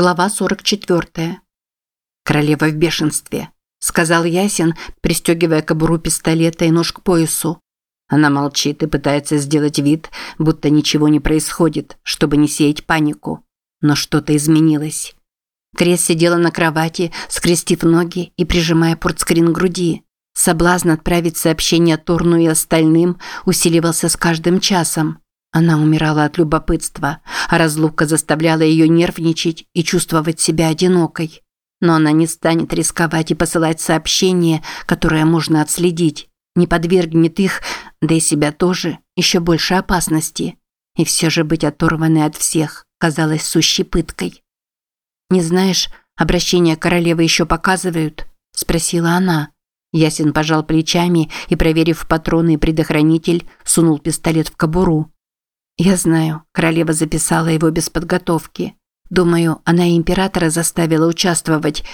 Глава 44. Королева в бешенстве, сказал Ясин, пристегивая кобуру пистолета и нож к поясу. Она молчит и пытается сделать вид, будто ничего не происходит, чтобы не сеять панику. Но что-то изменилось. Крес сидела на кровати, скрестив ноги и прижимая портскрин к груди. Соблазн отправить сообщение Торну и остальным усиливался с каждым часом. Она умирала от любопытства, а разлука заставляла ее нервничать и чувствовать себя одинокой. Но она не станет рисковать и посылать сообщения, которые можно отследить, не подвергнет их, да и себя тоже, еще больше опасности. И все же быть оторванной от всех казалось сущей пыткой. «Не знаешь, обращение королевы еще показывают?» – спросила она. Ясен пожал плечами и, проверив патроны и предохранитель, сунул пистолет в кобуру. Я знаю, королева записала его без подготовки. Думаю, она императора заставила участвовать,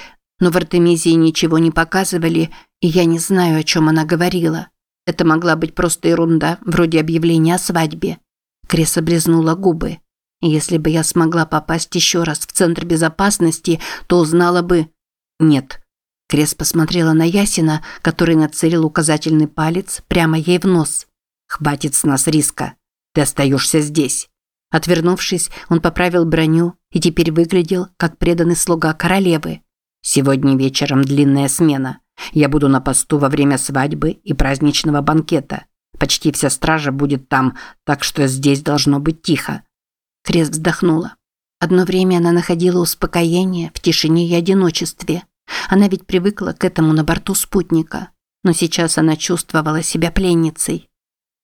но в Артемизии ничего не показывали, и я не знаю, о чем она говорила. Это могла быть просто ерунда, вроде объявления о свадьбе. Крес облизнула губы. Если бы я смогла попасть еще раз в Центр безопасности, то узнала бы... Нет. Крес посмотрела на Ясина, который нацелил указательный палец прямо ей в нос. «Хватит с нас риска. Ты остаешься здесь». Отвернувшись, он поправил броню и теперь выглядел, как преданный слуга королевы. «Сегодня вечером длинная смена. Я буду на посту во время свадьбы и праздничного банкета. Почти вся стража будет там, так что здесь должно быть тихо». Крест вздохнула. Одно время она находила успокоение в тишине и одиночестве. Она ведь привыкла к этому на борту спутника. Но сейчас она чувствовала себя пленницей.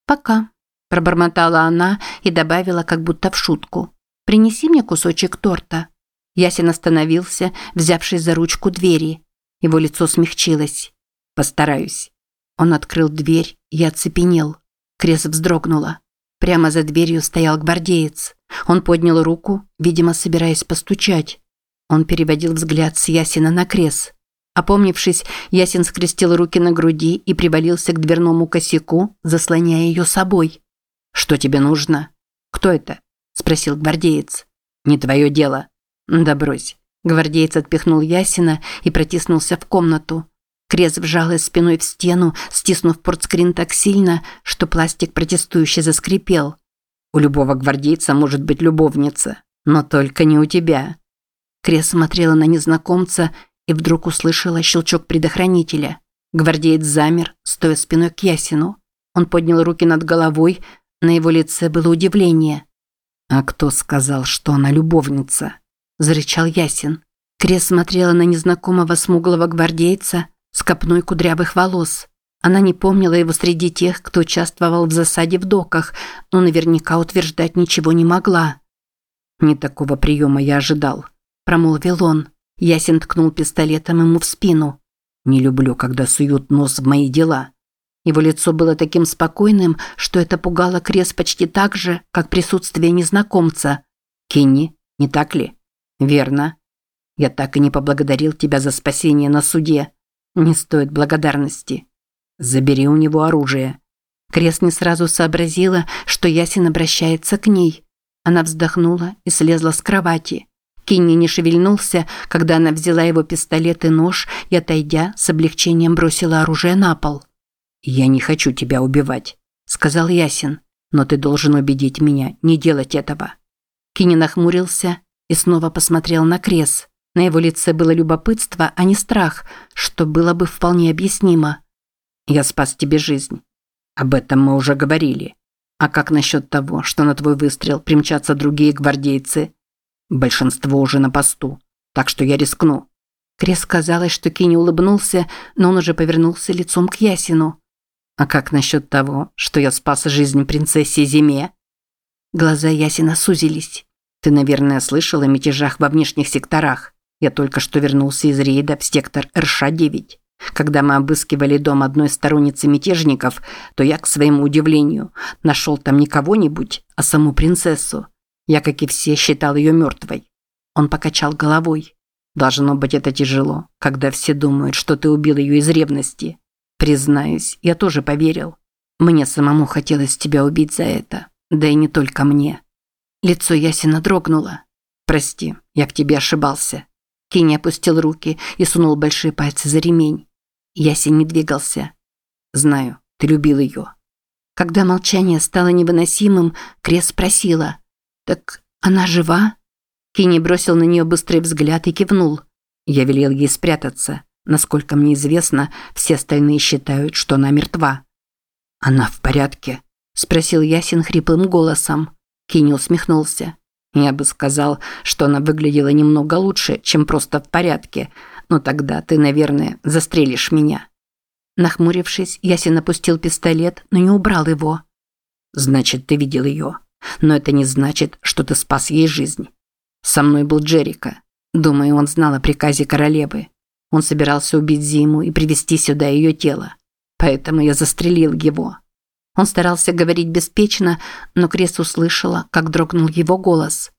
«Пока», Пробормотала она и добавила, как будто в шутку. «Принеси мне кусочек торта». Ясен остановился, взявшись за ручку двери. Его лицо смягчилось. «Постараюсь». Он открыл дверь и оцепенел. Крес вздрогнула. Прямо за дверью стоял гвардеец. Он поднял руку, видимо, собираясь постучать. Он переводил взгляд с Ясина на Крес. Опомнившись, Ясин скрестил руки на груди и привалился к дверному косяку, заслоняя ее собой. «Что тебе нужно?» «Кто это?» – спросил гвардеец. «Не твое дело». «Да брось». Гвардеец отпихнул Ясина и протиснулся в комнату. Крез вжалась спиной в стену, стиснув портскрин так сильно, что пластик протестующе заскрипел. «У любого гвардейца может быть любовница, но только не у тебя». Крез смотрела на незнакомца и вдруг услышала щелчок предохранителя. Гвардеец замер, стоя спиной к Ясину. Он поднял руки над головой, на его лице было удивление. «А кто сказал, что она любовница?» – зарычал Ясин. Крес смотрела на незнакомого смуглого гвардейца с копной кудрявых волос. Она не помнила его среди тех, кто участвовал в засаде в доках, но наверняка утверждать ничего не могла. «Не такого приема я ожидал», – промолвил он. Ясин ткнул пистолетом ему в спину. «Не люблю, когда суют нос в мои дела. Его лицо было таким спокойным, что это пугало Крес почти так же, как присутствие незнакомца. «Кенни, не так ли?» «Верно. Я так и не поблагодарил тебя за спасение на суде. Не стоит благодарности. Забери у него оружие». Крес не сразу сообразила, что Ясин обращается к ней. Она вздохнула и слезла с кровати. Кинни не шевельнулся, когда она взяла его пистолет и нож и, отойдя, с облегчением бросила оружие на пол. «Я не хочу тебя убивать», – сказал Ясин. «Но ты должен убедить меня не делать этого». Кини нахмурился и снова посмотрел на Крес. На его лице было любопытство, а не страх, что было бы вполне объяснимо. «Я спас тебе жизнь. Об этом мы уже говорили. А как насчет того, что на твой выстрел примчатся другие гвардейцы? Большинство уже на посту, так что я рискну». Крес казалось, что Кини улыбнулся, но он уже повернулся лицом к Ясину. А как насчет того, что я спас жизнь принцессе Зиме? Глаза Ясина сузились. Ты, наверное, слышал о мятежах во внешних секторах. Я только что вернулся из рейда в сектор РШ-9. Когда мы обыскивали дом одной сторонницы мятежников, то я, к своему удивлению, нашел там не кого-нибудь, а саму принцессу. Я, как и все, считал ее мертвой. Он покачал головой. Должно быть это тяжело, когда все думают, что ты убил ее из ревности. Признаюсь, я тоже поверил. Мне самому хотелось тебя убить за это. Да и не только мне. Лицо Ясина дрогнуло. Прости, я в тебе ошибался. Кенни опустил руки и сунул большие пальцы за ремень. Ясень не двигался. Знаю, ты любил ее. Когда молчание стало невыносимым, Крес спросила. «Так она жива?» Кенни бросил на нее быстрый взгляд и кивнул. Я велел ей спрятаться. Насколько мне известно, все остальные считают, что она мертва. «Она в порядке?» – спросил Ясин хриплым голосом. Кенни усмехнулся. «Я бы сказал, что она выглядела немного лучше, чем просто в порядке, но тогда ты, наверное, застрелишь меня». Нахмурившись, Ясин опустил пистолет, но не убрал его. «Значит, ты видел ее. Но это не значит, что ты спас ей жизнь. Со мной был Джерика. Думаю, он знал о приказе королевы. Он собирался убить Зиму и привести сюда ее тело. Поэтому я застрелил его». Он старался говорить беспечно, но Крес услышала, как дрогнул его голос.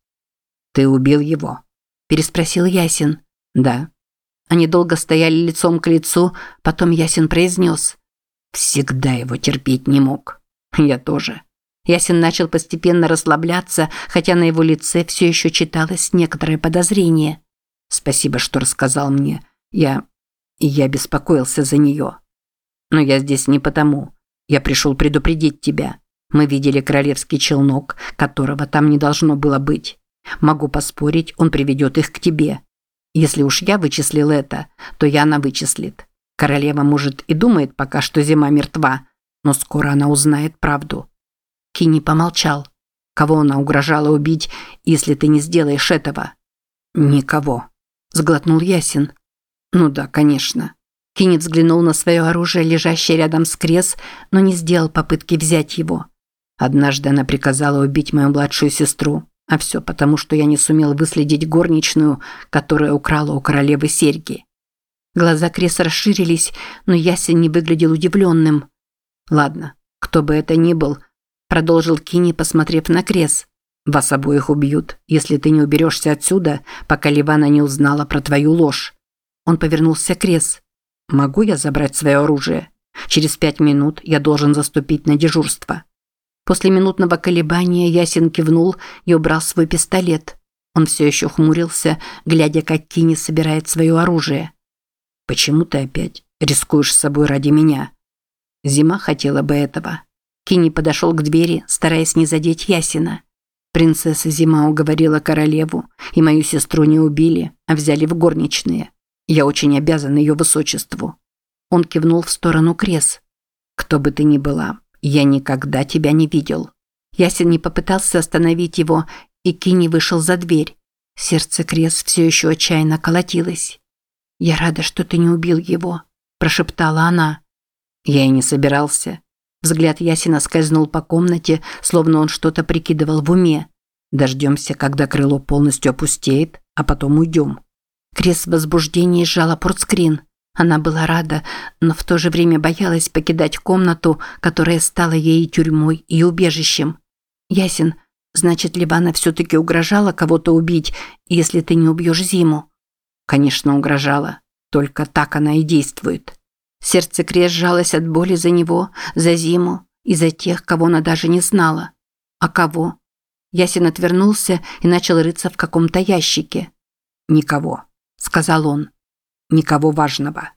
«Ты убил его?» – переспросил Ясин. «Да». Они долго стояли лицом к лицу, потом Ясин произнес. «Всегда его терпеть не мог. Я тоже». Ясин начал постепенно расслабляться, хотя на его лице все еще читалось некоторое подозрение. «Спасибо, что рассказал мне. Я... я беспокоился за нее. Но я здесь не потому. Я пришел предупредить тебя. Мы видели королевский челнок, которого там не должно было быть. Могу поспорить, он приведет их к тебе. Если уж я вычислил это, то Яна вычислит. Королева, может, и думает пока, что зима мертва, но скоро она узнает правду. Кини помолчал. Кого она угрожала убить, если ты не сделаешь этого? Никого. Сглотнул Ясин. Ну да, конечно. Кини взглянул на свое оружие, лежащее рядом с Крес, но не сделал попытки взять его. Однажды она приказала убить мою младшую сестру, а все потому, что я не сумел выследить горничную, которая украла у королевы серьги. Глаза Креса расширились, но Ясен не выглядел удивленным. «Ладно, кто бы это ни был», – продолжил Кини, посмотрев на Крес. «Вас обоих убьют, если ты не уберешься отсюда, пока Ливана не узнала про твою ложь». Он повернулся к Крес. «Могу я забрать свое оружие? Через пять минут я должен заступить на дежурство». После минутного колебания Ясин кивнул и убрал свой пистолет. Он все еще хмурился, глядя, как Кини собирает свое оружие. «Почему ты опять рискуешь с собой ради меня?» Зима хотела бы этого. Кини подошел к двери, стараясь не задеть Ясина. Принцесса Зима уговорила королеву, и мою сестру не убили, а взяли в горничные. Я очень обязан ее высочеству. Он кивнул в сторону Крес. Кто бы ты ни была, я никогда тебя не видел. Ясен не попытался остановить его, и Кини вышел за дверь. Сердце Крес все еще отчаянно колотилось. «Я рада, что ты не убил его», – прошептала она. Я и не собирался. Взгляд Ясина скользнул по комнате, словно он что-то прикидывал в уме. Дождемся, когда крыло полностью опустеет, а потом уйдем. Крес в возбуждении сжала портскрин. Она была рада, но в то же время боялась покидать комнату, которая стала ей тюрьмой и убежищем. Ясен, значит, Ливана все-таки угрожала кого-то убить, если ты не убьешь Зиму? Конечно, угрожала. Только так она и действует. Сердце Крес сжалось от боли за него, за Зиму и за тех, кого она даже не знала. А кого? Ясен отвернулся и начал рыться в каком-то ящике. «Никого», – сказал он никого важного.